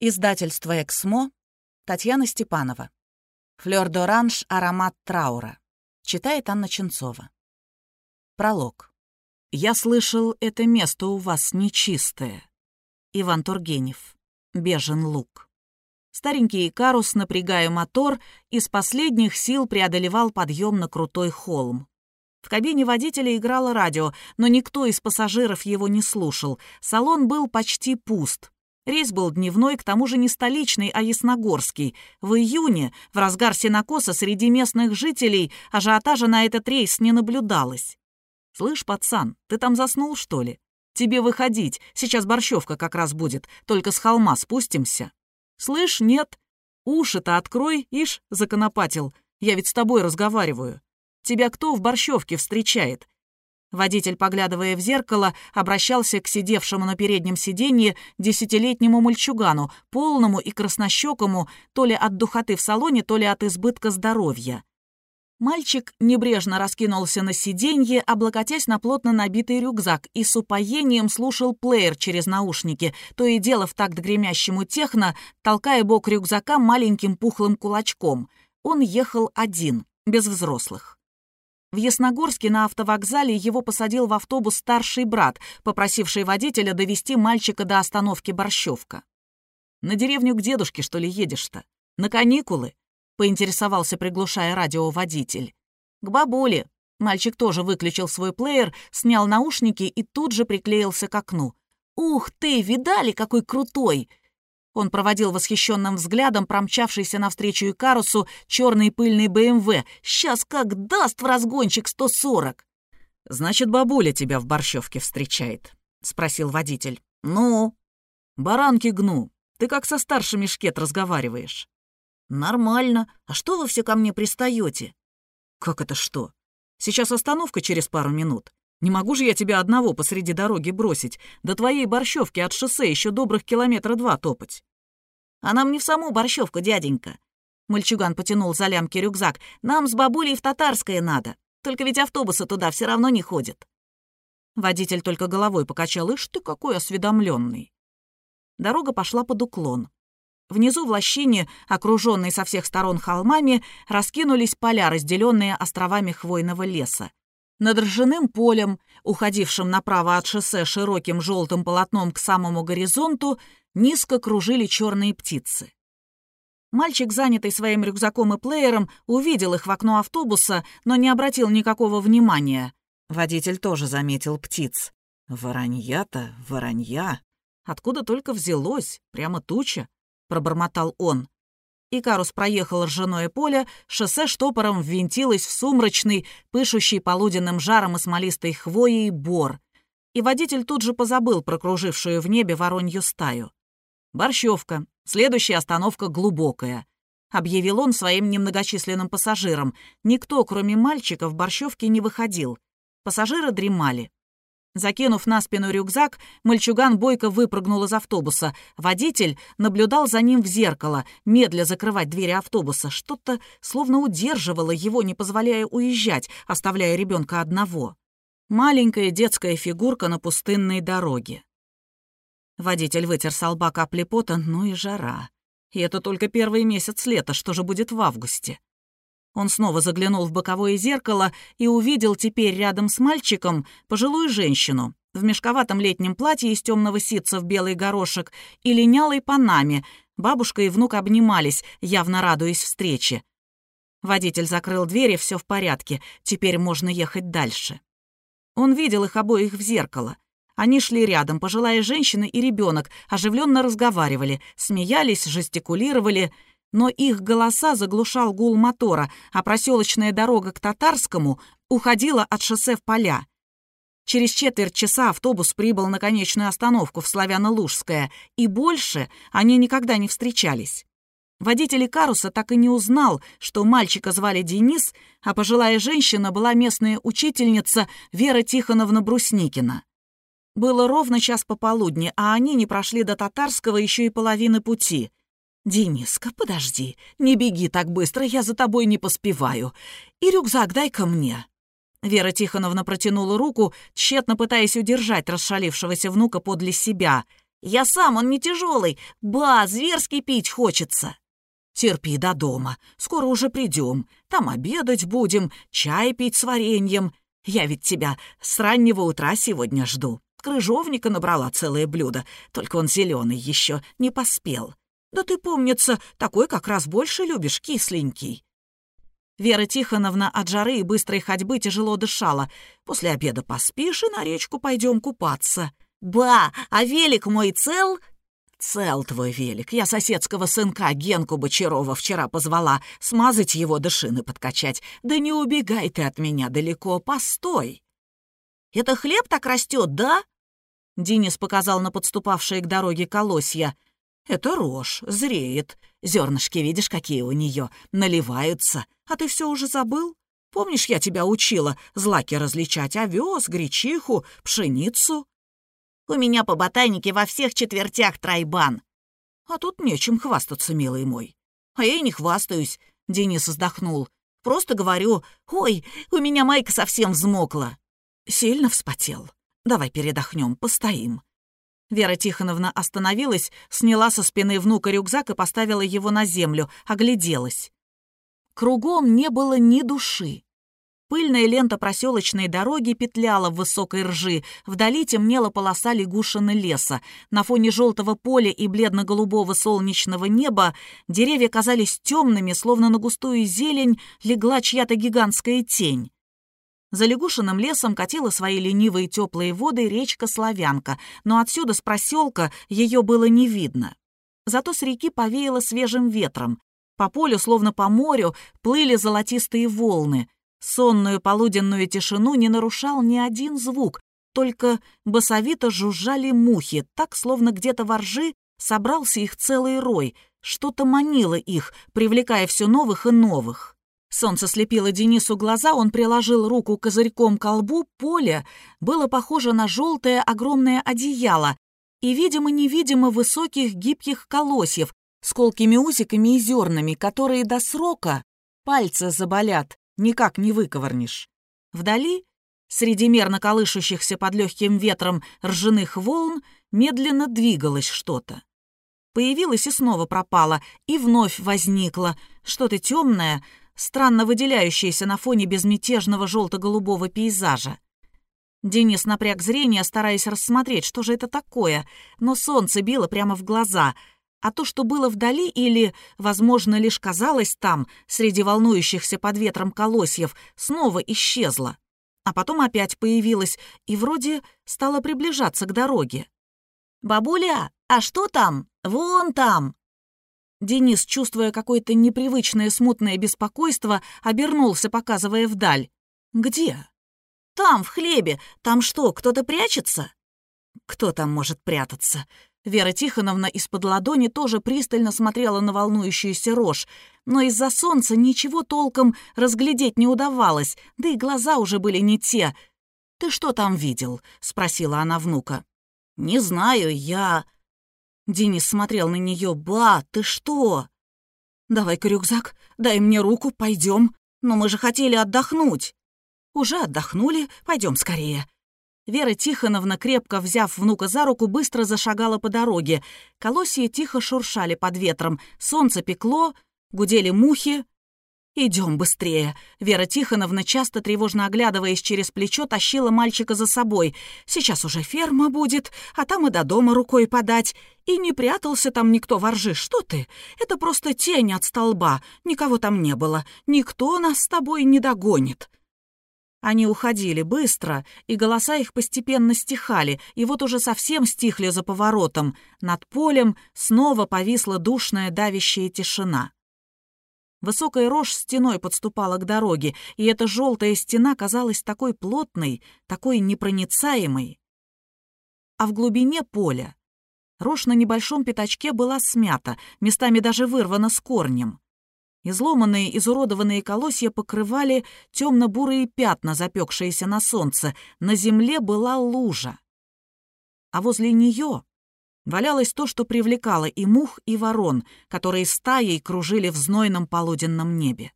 Издательство «Эксмо», Татьяна Степанова. «Флёр-д'оранж. Аромат траура». Читает Анна Ченцова. Пролог. «Я слышал, это место у вас нечистое». Иван Тургенев. «Бежен лук». Старенький Икарус, напрягая мотор, из последних сил преодолевал подъем на крутой холм. В кабине водителя играло радио, но никто из пассажиров его не слушал. Салон был почти пуст. Рейс был дневной, к тому же не столичный, а ясногорский. В июне, в разгар сенокоса, среди местных жителей ажиотажа на этот рейс не наблюдалось. «Слышь, пацан, ты там заснул, что ли? Тебе выходить, сейчас борщевка как раз будет, только с холма спустимся». «Слышь, нет. Уши-то открой, ишь, законопатил. Я ведь с тобой разговариваю. Тебя кто в борщевке встречает? Водитель, поглядывая в зеркало, обращался к сидевшему на переднем сиденье десятилетнему мальчугану, полному и краснощекому, то ли от духоты в салоне, то ли от избытка здоровья. Мальчик небрежно раскинулся на сиденье, облокотясь на плотно набитый рюкзак, и с упоением слушал плеер через наушники, то и дело в такт гремящему техно, толкая бок рюкзака маленьким пухлым кулачком. Он ехал один, без взрослых. В Ясногорске на автовокзале его посадил в автобус старший брат, попросивший водителя довести мальчика до остановки Борщевка. «На деревню к дедушке, что ли, едешь-то? На каникулы?» — поинтересовался, приглушая радио водитель. «К бабуле». Мальчик тоже выключил свой плеер, снял наушники и тут же приклеился к окну. «Ух ты, видали, какой крутой!» Он проводил восхищенным взглядом промчавшийся навстречу Икарусу черный пыльный БМВ. «Сейчас как даст в разгончик 140!» «Значит, бабуля тебя в борщевке встречает?» — спросил водитель. «Ну?» «Баранки гну. Ты как со старшими шкет разговариваешь?» «Нормально. А что вы все ко мне пристаете?» «Как это что? Сейчас остановка через пару минут. Не могу же я тебя одного посреди дороги бросить. До твоей борщевки от шоссе еще добрых километра два топать». А нам не в саму борщевку, дяденька». Мальчуган потянул за лямки рюкзак. «Нам с бабулей в Татарское надо. Только ведь автобусы туда все равно не ходят». Водитель только головой покачал. «Ишь ты какой осведомленный. Дорога пошла под уклон. Внизу в лощине, окруженной со всех сторон холмами, раскинулись поля, разделенные островами хвойного леса. Над ржаным полем, уходившим направо от шоссе широким желтым полотном к самому горизонту, низко кружили черные птицы. Мальчик, занятый своим рюкзаком и плеером, увидел их в окно автобуса, но не обратил никакого внимания. Водитель тоже заметил птиц. «Воронья-то, воронья! Откуда только взялось? Прямо туча!» — пробормотал он. Икарус проехал ржаное поле, шоссе штопором ввинтилось в сумрачный, пышущий полуденным жаром и смолистой хвоей бор. И водитель тут же позабыл прокружившую в небе воронью стаю. «Борщевка. Следующая остановка глубокая», — объявил он своим немногочисленным пассажирам. Никто, кроме мальчика, в Борщевке не выходил. Пассажиры дремали. Закинув на спину рюкзак, мальчуган бойко выпрыгнул из автобуса. Водитель наблюдал за ним в зеркало, медля закрывать двери автобуса. Что-то словно удерживало его, не позволяя уезжать, оставляя ребенка одного. Маленькая детская фигурка на пустынной дороге. Водитель вытер с лба капли пота, ну и жара. И это только первый месяц лета, что же будет в августе? Он снова заглянул в боковое зеркало и увидел теперь рядом с мальчиком пожилую женщину в мешковатом летнем платье из темного ситца в белый горошек и линялой панаме. Бабушка и внук обнимались, явно радуясь встрече. Водитель закрыл дверь, и все в порядке, теперь можно ехать дальше. Он видел их обоих в зеркало — они шли рядом, пожилая женщина и ребенок, оживленно разговаривали, смеялись, жестикулировали, но их голоса заглушал гул мотора, а проселочная дорога к Татарскому уходила от шоссе в поля. Через четверть часа автобус прибыл на конечную остановку в Славяно-Лужское, и больше они никогда не встречались. Водитель Каруса так и не узнал, что мальчика звали Денис, а пожилая женщина была местная учительница Вера Тихоновна Брусникина. Было ровно час пополудни, а они не прошли до Татарского еще и половины пути. «Дениска, подожди, не беги так быстро, я за тобой не поспеваю. И рюкзак дай-ка мне». Вера Тихоновна протянула руку, тщетно пытаясь удержать расшалившегося внука подле себя. Я сам, он не тяжелый. Ба, зверски пить хочется. Терпи до дома. Скоро уже придем. Там обедать будем, чай пить с вареньем. Я ведь тебя с раннего утра сегодня жду. Крыжовника набрала целое блюдо, только он зеленый еще, не поспел. Да ты, помнится, такой как раз больше любишь, кисленький. Вера Тихоновна от жары и быстрой ходьбы тяжело дышала. После обеда поспишь и на речку пойдем купаться. «Ба, а велик мой цел?» «Цел твой велик. Я соседского сынка Генку Бочарова вчера позвала смазать его до шины подкачать. Да не убегай ты от меня далеко, постой!» «Это хлеб так растет, да?» Денис показал на подступавшие к дороге колосья. «Это рожь, зреет. Зернышки, видишь, какие у нее, наливаются. А ты все уже забыл? Помнишь, я тебя учила злаки различать, овес, гречиху, пшеницу?» У меня по ботанике во всех четвертях тройбан. А тут нечем хвастаться, милый мой. А я и не хвастаюсь, — Денис вздохнул. Просто говорю, ой, у меня майка совсем взмокла. Сильно вспотел. Давай передохнем, постоим. Вера Тихоновна остановилась, сняла со спины внука рюкзак и поставила его на землю, огляделась. Кругом не было ни души. Пыльная лента проселочной дороги петляла в высокой ржи, вдали темнела полоса лягушины леса. На фоне желтого поля и бледно-голубого солнечного неба деревья казались темными, словно на густую зелень легла чья-то гигантская тень. За лягушиным лесом катила свои ленивые теплые воды речка Славянка, но отсюда с проселка ее было не видно. Зато с реки повеяло свежим ветром. По полю, словно по морю, плыли золотистые волны — Сонную полуденную тишину не нарушал ни один звук, только басовито жужжали мухи, так, словно где-то во ржи собрался их целый рой, что-то манило их, привлекая все новых и новых. Солнце слепило Денису глаза, он приложил руку козырьком к колбу, поле было похоже на желтое огромное одеяло и, видимо-невидимо, высоких гибких колосьев с колкими усиками и зернами, которые до срока пальцы заболят, никак не выковырнешь. Вдали, среди мерно колышущихся под легким ветром ржаных волн, медленно двигалось что-то. Появилось и снова пропало, и вновь возникло что-то темное, странно выделяющееся на фоне безмятежного желто-голубого пейзажа. Денис напряг зрение, стараясь рассмотреть, что же это такое, но солнце било прямо в глаза — а то, что было вдали или, возможно, лишь казалось там, среди волнующихся под ветром колосьев, снова исчезло. А потом опять появилось и вроде стало приближаться к дороге. «Бабуля, а что там? Вон там!» Денис, чувствуя какое-то непривычное смутное беспокойство, обернулся, показывая вдаль. «Где?» «Там, в хлебе. Там что, кто-то прячется?» «Кто там может прятаться? Вера Тихоновна из-под ладони тоже пристально смотрела на волнующуюся рожь, но из-за солнца ничего толком разглядеть не удавалось, да и глаза уже были не те. «Ты что там видел?» — спросила она внука. «Не знаю, я...» Денис смотрел на нее. «Ба, ты что?» «Давай-ка рюкзак, дай мне руку, пойдем. Но мы же хотели отдохнуть». «Уже отдохнули, пойдем скорее». Вера Тихоновна, крепко взяв внука за руку, быстро зашагала по дороге. Колосья тихо шуршали под ветром, солнце пекло, гудели мухи. «Идем быстрее!» Вера Тихоновна, часто тревожно оглядываясь через плечо, тащила мальчика за собой. «Сейчас уже ферма будет, а там и до дома рукой подать. И не прятался там никто во ржи, что ты? Это просто тень от столба, никого там не было. Никто нас с тобой не догонит». Они уходили быстро, и голоса их постепенно стихали, и вот уже совсем стихли за поворотом. Над полем снова повисла душная давящая тишина. Высокая рожь стеной подступала к дороге, и эта желтая стена казалась такой плотной, такой непроницаемой. А в глубине поля рожь на небольшом пятачке была смята, местами даже вырвана с корнем. Изломанные, изуродованные колосья покрывали темно-бурые пятна, запекшиеся на солнце. На земле была лужа. А возле нее валялось то, что привлекало и мух, и ворон, которые стаей кружили в знойном полуденном небе.